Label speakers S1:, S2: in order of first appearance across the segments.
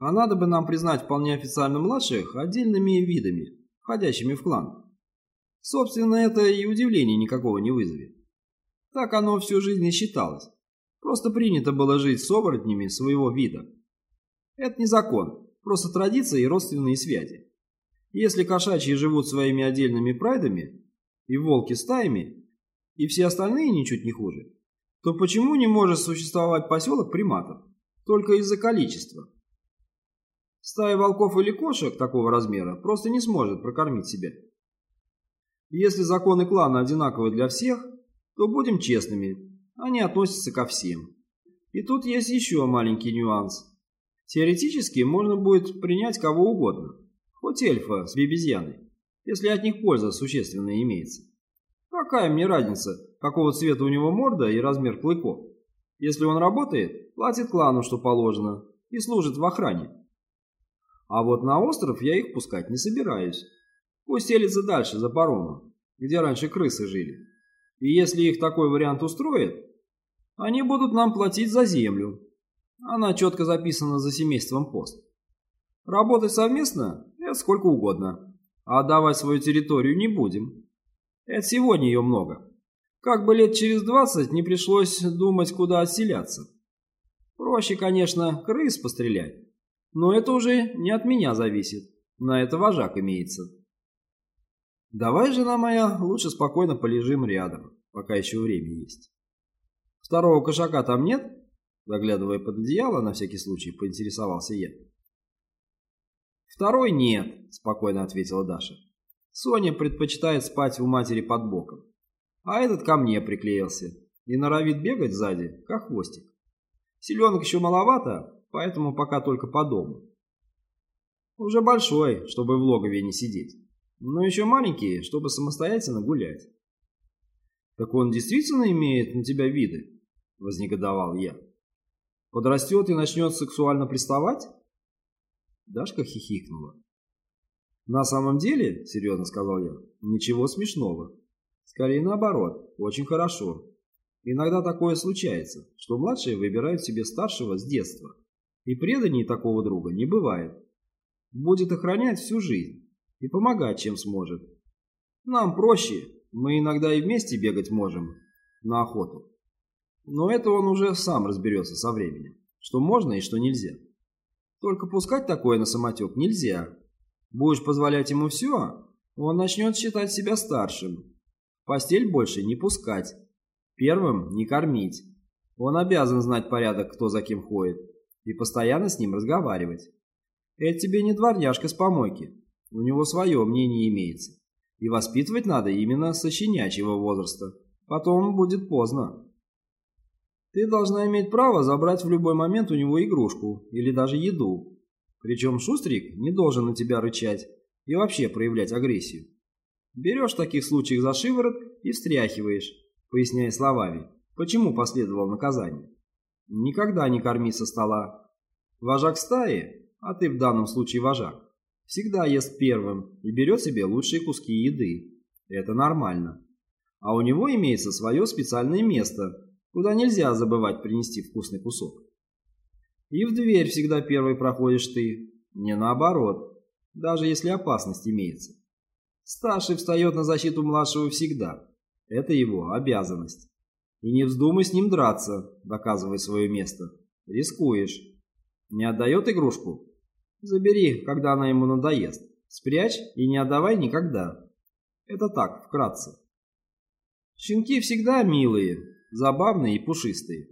S1: А надо бы нам признать вполне официально младших отдельными видами, входящими в клан. Собственно, это и удивления никакого не вызовет. Так оно всю жизнь и считалось. Просто принято было жить с оборотнями своего вида. Это не закон, просто традиция и родственные связи. Если кошачьи живут своими отдельными прайдами, и волки стаями, и все остальные ничуть не хуже, то почему не может существовать поселок приматов? Только из-за количества. Стая волков или кошек такого размера просто не сможет прокормить себя. Если законы клана одинаковы для всех, то будем честными, они относятся ко всем. И тут есть еще маленький нюанс. Теоретически можно будет принять кого угодно, хоть эльфа с бебезьяной, если от них польза существенная имеется. Какая мне разница, какого цвета у него морда и размер клыков? Если он работает, платит клану, что положено, и служит в охране. А вот на остров я их пускать не собираюсь. Пусть селится дальше, за паромом, где раньше крысы жили. И если их такой вариант устроит, они будут нам платить за землю. Она четко записана за семейством пост. Работать совместно – это сколько угодно. А отдавать свою территорию не будем. Это сегодня ее много. Как бы лет через двадцать не пришлось думать, куда отселяться. Проще, конечно, крыс пострелять. Но это уже не от меня зависит. На это вожак имеется. Давай, жена моя, лучше спокойно полежим рядом, пока еще время есть. Второго кошака там нет? Заглядывая под одеяло, на всякий случай, поинтересовался я. Второй нет, спокойно ответила Даша. Соня предпочитает спать у матери под боком. А этот ко мне приклеился и норовит бегать сзади, как хвостик. Селенок еще маловато, поэтому пока только по дому. Уже большой, чтобы в логове не сидеть, но еще маленький, чтобы самостоятельно гулять. «Так он действительно имеет на тебя виды?» – вознегодовал я. «Подрастет и начнет сексуально приставать?» Дашка хихикнула. «На самом деле, — серьезно сказал я, — ничего смешного. Скорее наоборот, очень хорошо. Иногда такое случается, что младшие выбирают себе старшего с детства, и преданий такого друга не бывает. Будет охранять всю жизнь и помогать, чем сможет. Нам проще, мы иногда и вместе бегать можем на охоту. Но это он уже сам разберется со временем, что можно и что нельзя. Только пускать такое на самотек нельзя. Будешь позволять ему все, он начнет считать себя старшим. постель больше не пускать. Первым не кормить. Он обязан знать порядок, кто за кем ходит и постоянно с ним разговаривать. Это тебе не дворняжка с помойки, у него свое мнение имеется. И воспитывать надо именно со щенячьего возраста, потом будет поздно. Ты должна иметь право забрать в любой момент у него игрушку или даже еду. Причем Шустрик не должен на тебя рычать и вообще проявлять агрессию. Берешь в таких случаях за шиворот и встряхиваешь, поясняя словами, почему последовало наказание. Никогда не корми со стола. Вожак стаи, а ты в данном случае вожак, всегда ест первым и берет себе лучшие куски еды. Это нормально. А у него имеется свое специальное место, куда нельзя забывать принести вкусный кусок. И в дверь всегда первый проходишь ты, не наоборот, даже если опасность имеется. Старший встает на защиту младшего всегда. Это его обязанность. И не вздумай с ним драться, доказывай свое место. Рискуешь. Не отдает игрушку? Забери, когда она ему надоест. Спрячь и не отдавай никогда. Это так, вкратце. Щенки всегда милые, забавные и пушистые.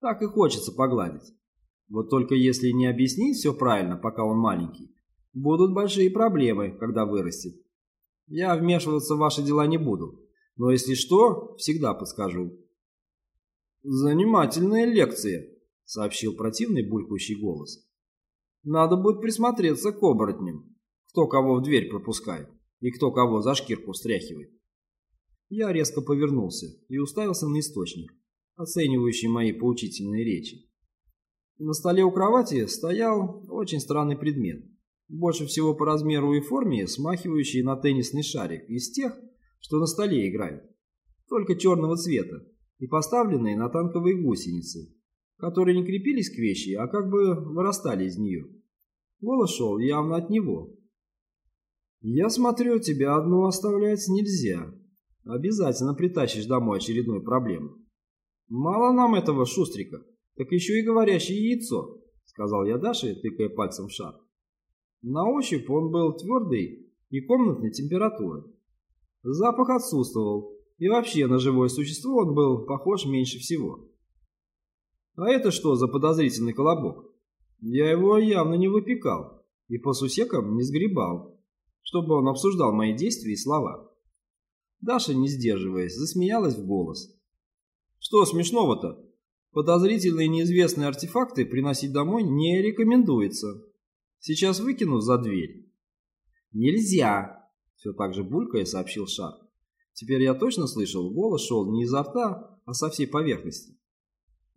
S1: Так и хочется погладить. Вот только если не объяснить все правильно, пока он маленький, будут большие проблемы, когда вырастет. Я вмешиваться в ваши дела не буду. Но если что, всегда подскажу. «Занимательная лекция», — сообщил противный булькающий голос. «Надо будет присмотреться к оборотням, кто кого в дверь пропускает и кто кого за шкирку встряхивает». Я резко повернулся и уставился на источник, оценивающий мои поучительные речи. На столе у кровати стоял очень странный предмет, больше всего по размеру и форме смахивающий на теннисный шарик из тех, что на столе играют, только черного цвета и поставленные на танковые гусеницы. которые не крепились к вещи, а как бы вырастали из нее. Голос шел явно от него. «Я смотрю, тебя одну оставлять нельзя. Обязательно притащишь домой очередную проблему. Мало нам этого шустрика, так еще и говорящее яйцо», — сказал я Даше, тыкая пальцем в шар. На ощупь он был твердый и комнатной температуры. Запах отсутствовал, и вообще на живое существо он был похож меньше всего. А это что за подозрительный колобок? Я его явно не выпекал и по сусекам не сгребал, чтобы он обсуждал мои действия и слова. Даша, не сдерживаясь, засмеялась в голос. Что смешного-то? Подозрительные неизвестные артефакты приносить домой не рекомендуется. Сейчас выкину за дверь. Нельзя, все так же булькая сообщил Шар. Теперь я точно слышал, голос шел не изо рта, а со всей поверхности.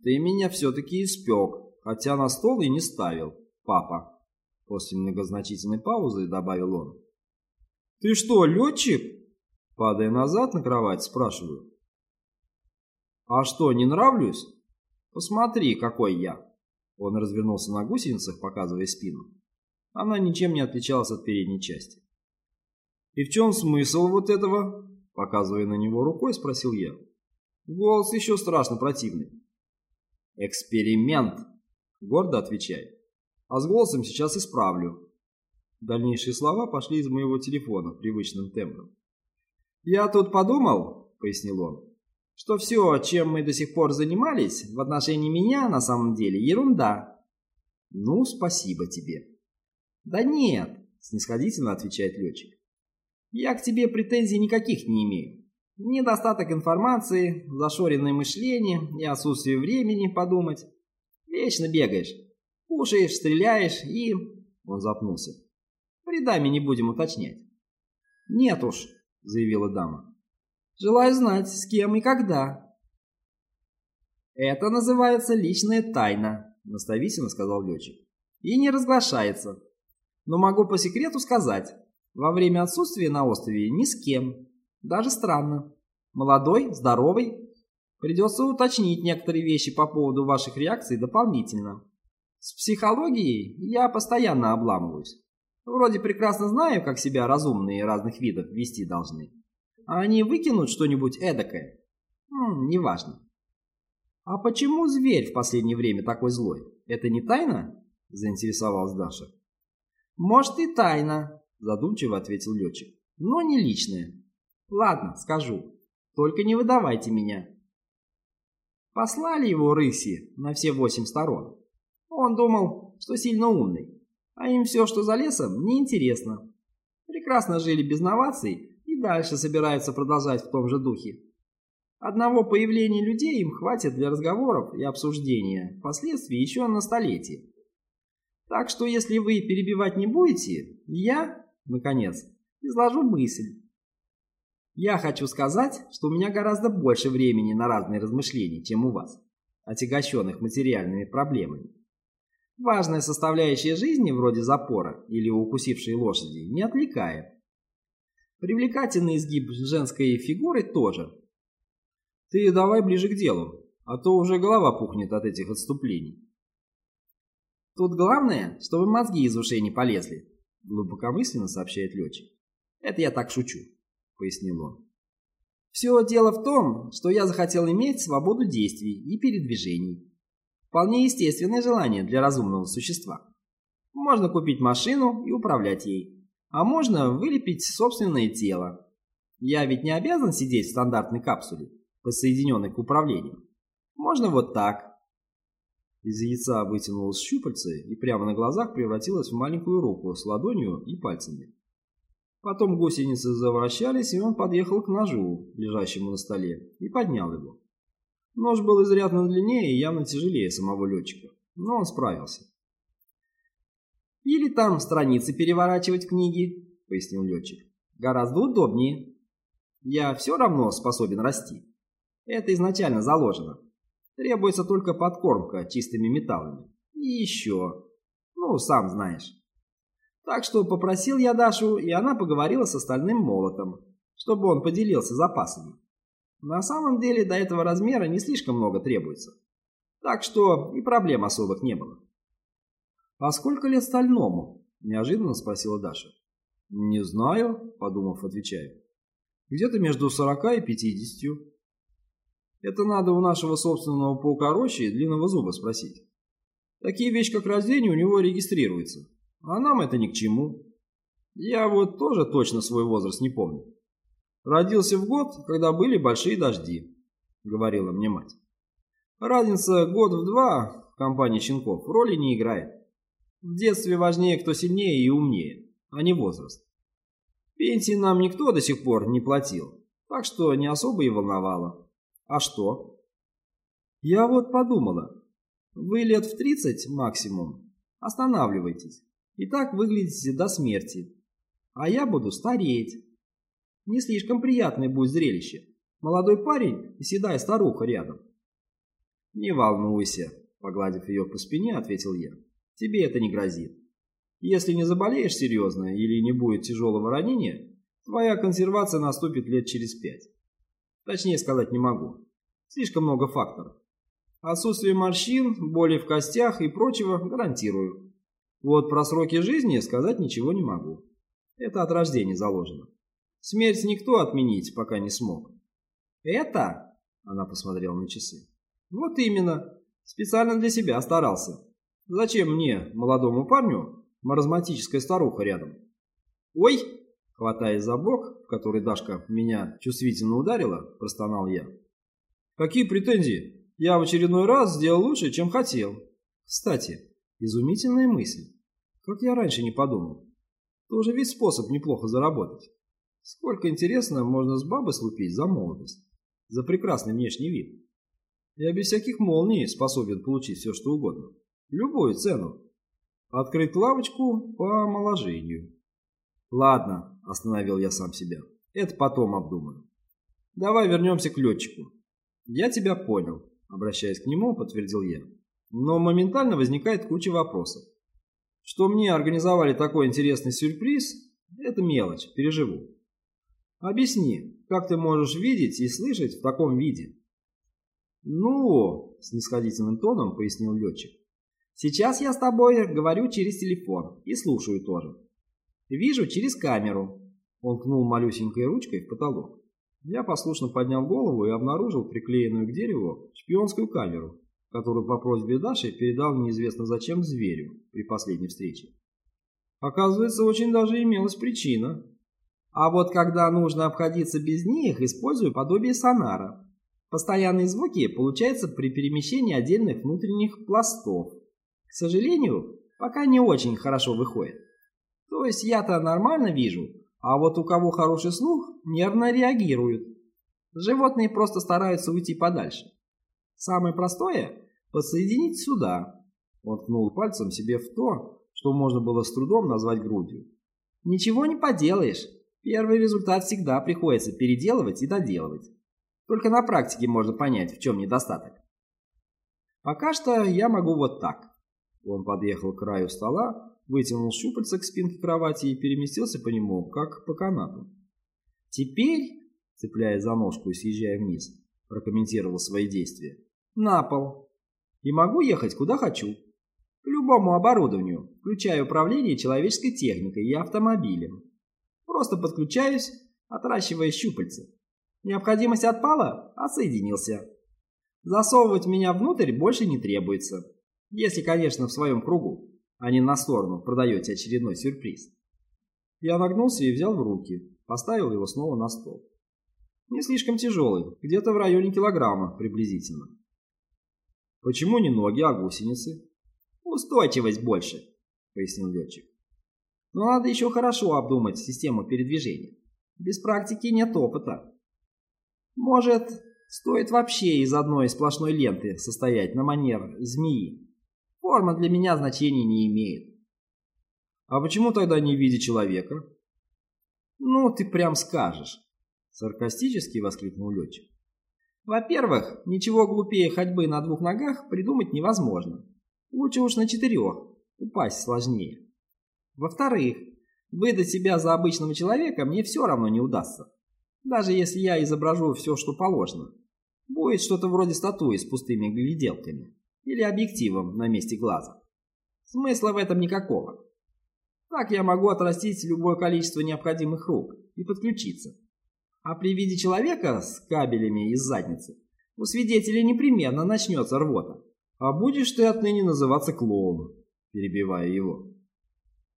S1: Ты меня все-таки испек, хотя на стол и не ставил, папа. После многозначительной паузы добавил он. Ты что, летчик? Падая назад на кровать, спрашиваю. А что, не нравлюсь? Посмотри, какой я. Он развернулся на гусеницах, показывая спину. Она ничем не отличалась от передней части. «И в чем смысл вот этого?» Показывая на него рукой, спросил я. Голос еще страшно противный. «Эксперимент!» — гордо отвечай. «А с голосом сейчас исправлю». Дальнейшие слова пошли из моего телефона привычным темпом. «Я тут подумал», — пояснил он, — «что все, чем мы до сих пор занимались, в отношении меня на самом деле ерунда». «Ну, спасибо тебе». «Да нет», — снисходительно отвечает летчик. «Я к тебе претензий никаких не имею. Недостаток информации, зашоренное мышление и отсутствие времени подумать. Вечно бегаешь, кушаешь, стреляешь и... Он запнулся. Предами не будем уточнять. Нет уж, заявила дама. Желаю знать, с кем и когда. Это называется личная тайна, наставительно сказал летчик. И не разглашается. Но могу по секрету сказать, во время отсутствия на острове ни с кем даже странно. Молодой, здоровый. Придется уточнить некоторые вещи по поводу ваших реакций дополнительно. С психологией я постоянно обламываюсь. Вроде прекрасно знаю, как себя разумные разных видов вести должны. А они выкинут что-нибудь эдакое? М, неважно. А почему зверь в последнее время такой злой? Это не тайна? Заинтересовалась Даша. Может и тайна, задумчиво ответил летчик. Но не личная. Ладно, скажу. Только не выдавайте меня. Послали его рыси на все восемь сторон. Он думал, что сильно умный, а им все, что за лесом, неинтересно. Прекрасно жили без новаций и дальше собираются продолжать в том же духе. Одного появления людей им хватит для разговоров и обсуждения последствий еще на столетие. Так что если вы перебивать не будете, я, наконец, изложу мысль. Я хочу сказать, что у меня гораздо больше времени на разные размышления, чем у вас, отягощенных материальными проблемами. Важная составляющая жизни, вроде запора или укусившей лошади, не отвлекает. Привлекательный изгиб женской фигуры тоже. Ты давай ближе к делу, а то уже голова пухнет от этих отступлений. Тут главное, чтобы мозги из ушей не полезли, глубокомысленно сообщает летчик. Это я так шучу. — пояснил он. «Все дело в том, что я захотел иметь свободу действий и передвижений. Вполне естественное желание для разумного существа. Можно купить машину и управлять ей, а можно вылепить собственное тело. Я ведь не обязан сидеть в стандартной капсуле, подсоединенной к управлению. Можно вот так». Из яйца вытянулось щупальце и прямо на глазах превратилось в маленькую руку с ладонью и пальцами. Потом гусеницы завращались, и он подъехал к ножу, лежащему на столе, и поднял его. Нож был изрядно длиннее и явно тяжелее самого летчика, но он справился. «Или там страницы переворачивать книги», — пояснил летчик. «Гораздо удобнее. Я все равно способен расти. Это изначально заложено. Требуется только подкормка чистыми металлами. И еще. Ну, сам знаешь». Так что попросил я Дашу, и она поговорила с остальным молотом, чтобы он поделился запасами. На самом деле до этого размера не слишком много требуется. Так что и проблем особых не было. «А сколько лет Стальному?» – неожиданно спросила Даша. «Не знаю», – подумав, отвечаю. «Где-то между сорока и пятидесятью». Это надо у нашего собственного паука Рощи и длинного зуба спросить. Такие вещи, как рождение, у него регистрируются. А нам это ни к чему. Я вот тоже точно свой возраст не помню. Родился в год, когда были большие дожди, говорила мне мать. Разница год в два в компании щенков роли не играет. В детстве важнее, кто сильнее и умнее, а не возраст. Пенсии нам никто до сих пор не платил, так что не особо и волновало. А что? Я вот подумала, вы лет в 30 максимум останавливайтесь и так выглядите до смерти, а я буду стареть. Не слишком приятное будет зрелище. Молодой парень и седая старуха рядом. Не волнуйся, погладив ее по спине, ответил я. Тебе это не грозит. Если не заболеешь серьезно или не будет тяжелого ранения, твоя консервация наступит лет через пять. Точнее сказать не могу. Слишком много факторов. Отсутствие морщин, боли в костях и прочего гарантирую. Вот про сроки жизни сказать ничего не могу. Это от рождения заложено. Смерть никто отменить пока не смог. Это? Она посмотрела на часы. Вот именно. Специально для себя старался. Зачем мне, молодому парню, маразматическая старуха рядом? Ой! Хватаясь за бок, в который Дашка меня чувствительно ударила, простонал я. Какие претензии? Я в очередной раз сделал лучше, чем хотел. Кстати, изумительная мысль. Как я раньше не подумал. Тоже ведь способ неплохо заработать. Сколько, интересно, можно с бабы слупить за молодость, за прекрасный внешний вид. Я без всяких молний способен получить все, что угодно. Любую цену. Открыть лавочку по омоложению. Ладно, остановил я сам себя. Это потом обдумаю. Давай вернемся к летчику. Я тебя понял, обращаясь к нему, подтвердил я. Но моментально возникает куча вопросов. Что мне организовали такой интересный сюрприз, это мелочь, переживу. Объясни, как ты можешь видеть и слышать в таком виде? Ну, с нисходительным тоном пояснил летчик. Сейчас я с тобой говорю через телефон и слушаю тоже. Вижу через камеру. Он кнул малюсенькой ручкой в потолок. Я послушно поднял голову и обнаружил приклеенную к дереву шпионскую камеру, которую по просьбе Даши передал неизвестно зачем зверю при последней встрече. Оказывается, очень даже имелась причина. А вот когда нужно обходиться без них, использую подобие сонара. Постоянные звуки получаются при перемещении отдельных внутренних пластов к сожалению, пока не очень хорошо выходит. То есть я-то нормально вижу, а вот у кого хороший слух, нервно реагируют. Животные просто стараются уйти подальше. Самое простое – подсоединить сюда. Он ткнул пальцем себе в то, что можно было с трудом назвать грудью. Ничего не поделаешь. Первый результат всегда приходится переделывать и доделывать. Только на практике можно понять, в чем недостаток. Пока что я могу вот так. Он подъехал к краю стола, вытянул щупальца к спинке кровати и переместился по нему, как по канату. «Теперь», цепляя за ножку и съезжая вниз, прокомментировал свои действия, «на пол. И могу ехать куда хочу. К любому оборудованию, включая управление человеческой техникой и автомобилем. Просто подключаюсь, отращивая щупальца. Необходимость отпала, отсоединился. Засовывать меня внутрь больше не требуется. Если, конечно, в своем кругу, а не на сторону продаете очередной сюрприз. Я нагнулся и взял в руки, поставил его снова на стол. Не слишком тяжелый, где-то в районе килограмма приблизительно. Почему не ноги, а гусеницы? Устойчивость больше, пояснил летчик. Но надо еще хорошо обдумать систему передвижения. Без практики нет опыта. Может, стоит вообще из одной сплошной ленты состоять на манер змеи, Форма для меня значения не имеет. А почему тогда не в виде человека? Ну, ты прям скажешь. Саркастически воскликнул летчик. Во-первых, ничего глупее ходьбы на двух ногах придумать невозможно. Лучше уж на четырех. Упасть сложнее. Во-вторых, выдать себя за обычного человека мне все равно не удастся. Даже если я изображу все, что положено. Будет что-то вроде статуи с пустыми гляделками. Или объективом на месте глаза. Смысла в этом никакого. Так я могу отрастить любое количество необходимых рук и подключиться. А при виде человека с кабелями из задницы у свидетелей непременно начнется рвота. А будешь ты отныне называться клоуном, перебивая его.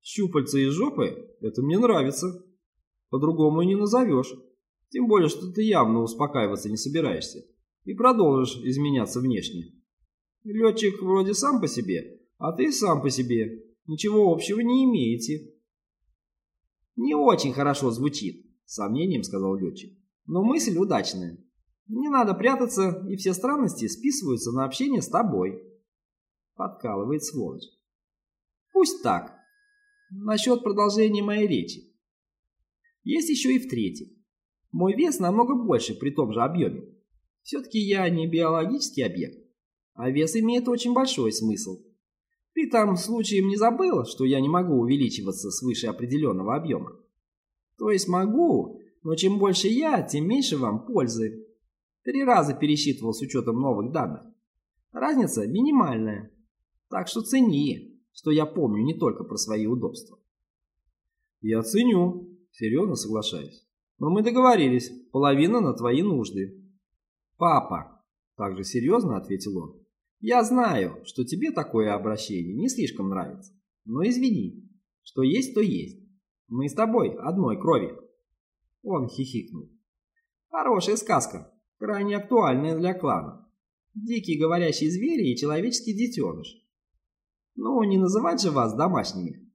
S1: Щупальца из жопы – это мне нравится. По-другому и не назовешь. Тем более, что ты явно успокаиваться не собираешься и продолжишь изменяться внешне. Летчик вроде сам по себе, а ты сам по себе. Ничего общего не имеете. Не очень хорошо звучит, с сомнением сказал летчик. Но мысль удачная. Не надо прятаться, и все странности списываются на общение с тобой. Подкалывает сволочь. Пусть так. Насчет продолжения моей речи. Есть еще и в-третьих. Мой вес намного больше при том же объеме. Все-таки я не биологический объект, а вес имеет очень большой смысл. Ты там случаем не забыла, что я не могу увеличиваться свыше определенного объема? То есть могу, но чем больше я, тем меньше вам пользы. Три раза пересчитывал с учетом новых данных. Разница минимальная. Так что цени, что я помню не только про свои удобства. Я ценю, серьезно соглашаюсь. Но мы договорились, половина на твои нужды. Папа, также серьезно ответил он. Я знаю, что тебе такое обращение не слишком нравится. Но извини, что есть, то есть. Мы с тобой одной крови. Он хихикнул. Хорошая сказка, крайне актуальная для клана. Дикие говорящие звери и человеческий детеныш. Ну, не называть же вас домашними,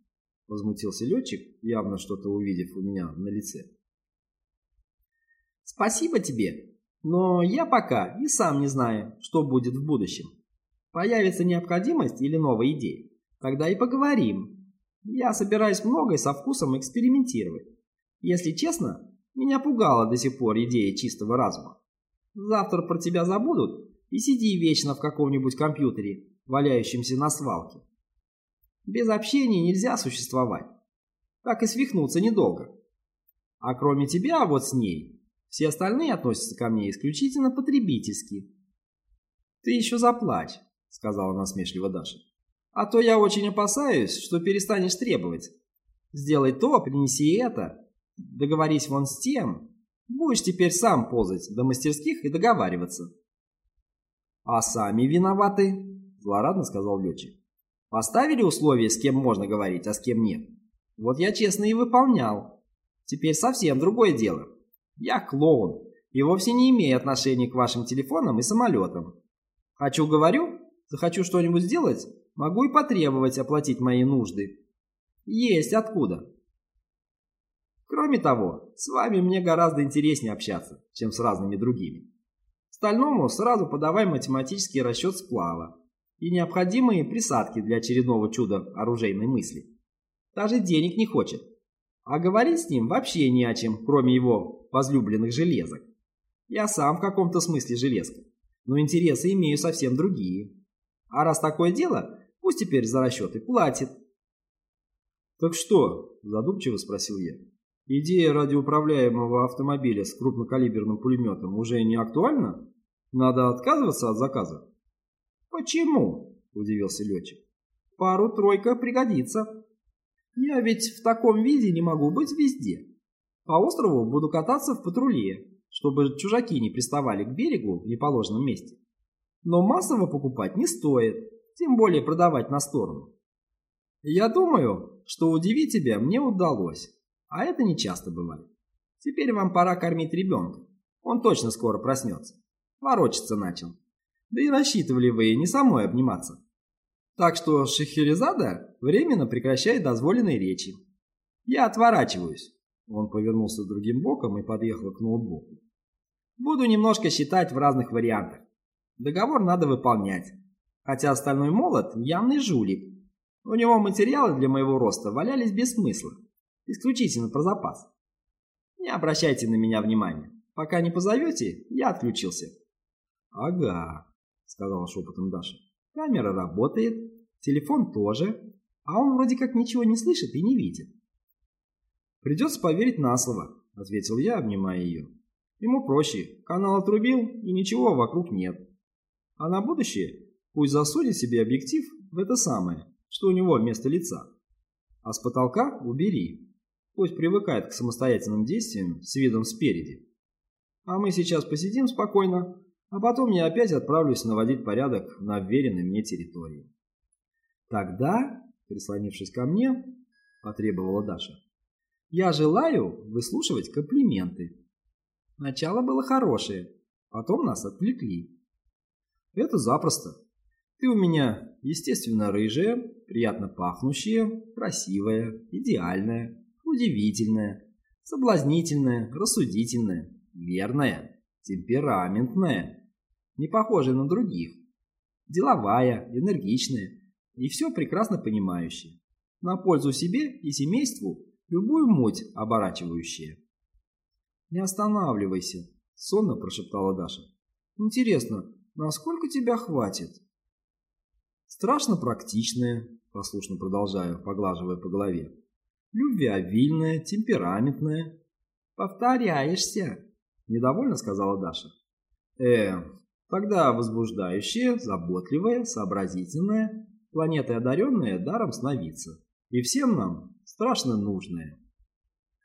S1: возмутился летчик, явно что-то увидев у меня на лице. Спасибо тебе, но я пока и сам не знаю, что будет в будущем. Появится необходимость или новая идея, тогда и поговорим. Я собираюсь многое со вкусом экспериментировать. Если честно, меня пугала до сих пор идея чистого разума. Завтра про тебя забудут и сиди вечно в каком-нибудь компьютере, валяющемся на свалке. Без общения нельзя существовать. Так и свихнуться недолго. А кроме тебя вот с ней, все остальные относятся ко мне исключительно потребительски. Ты еще заплачь, сказала насмешливо Даша. А то я очень опасаюсь, что перестанешь требовать. Сделай то, принеси это, договорись вон с тем. Будешь теперь сам ползать до мастерских и договариваться. А сами виноваты, злорадно сказал летчик. Поставили условия, с кем можно говорить, а с кем нет. Вот я честно и выполнял. Теперь совсем другое дело. Я клоун и вовсе не имею отношения к вашим телефонам и самолетам. Хочу говорю, захочу что-нибудь сделать, могу и потребовать оплатить мои нужды. Есть откуда. Кроме того, с вами мне гораздо интереснее общаться, чем с разными другими. Стальному сразу подавай математический расчет сплава и необходимые присадки для очередного чуда оружейной мысли. Даже денег не хочет. А говорить с ним вообще не о чем, кроме его возлюбленных железок. Я сам в каком-то смысле железка, но интересы имею совсем другие. А раз такое дело, пусть теперь за расчеты платит. «Так что?» – задумчиво спросил я. «Идея радиоуправляемого автомобиля с крупнокалиберным пулеметом уже не актуальна? Надо отказываться от заказа?» «Почему?» – удивился летчик. «Пару-тройка пригодится. Я ведь в таком виде не могу быть везде. По острову буду кататься в патруле, чтобы чужаки не приставали к берегу в неположенном месте. Но массово покупать не стоит, тем более продавать на сторону. Я думаю, что удивить тебя мне удалось, а это не часто бывает. Теперь вам пора кормить ребенка. Он точно скоро проснется. Ворочаться начал. Да и рассчитывали вы не самой обниматься. Так что Шахерезада временно прекращает дозволенные речи. Я отворачиваюсь. Он повернулся другим боком и подъехал к ноутбуку. Буду немножко считать в разных вариантах. Договор надо выполнять. Хотя остальной молот явный жулик. У него материалы для моего роста валялись без смысла. Исключительно про запас. Не обращайте на меня внимания. Пока не позовете, я отключился. Ага, сказала шепотом Даша. Камера работает, телефон тоже, а он вроде как ничего не слышит и не видит. Придется поверить на слово, ответил я, обнимая ее. Ему проще, канал отрубил и ничего вокруг нет. А на будущее Пусть засудит себе объектив в это самое, что у него вместо лица. А с потолка убери. Пусть привыкает к самостоятельным действиям с видом спереди. А мы сейчас посидим спокойно, а потом я опять отправлюсь наводить порядок на вверенной мне территории. Тогда, прислонившись ко мне, потребовала Даша, я желаю выслушивать комплименты. Начало было хорошее, потом нас отвлекли. Это запросто. Ты у меня, естественно, рыжая, приятно пахнущая, красивая, идеальная, удивительная, соблазнительная, рассудительная, верная, темпераментная, не похожая на других, деловая, энергичная и все прекрасно понимающая, на пользу себе и семейству любую муть оборачивающая. «Не останавливайся», — сонно прошептала Даша. «Интересно, насколько тебя хватит?» «Страшно практичная», — послушно продолжаю, поглаживая по голове. «Любвеобильная, темпераментная». «Повторяешься», — недовольно сказала Даша. «Э, тогда возбуждающая, заботливая, сообразительная, планетой одаренная даром сновидца. И всем нам страшно нужная».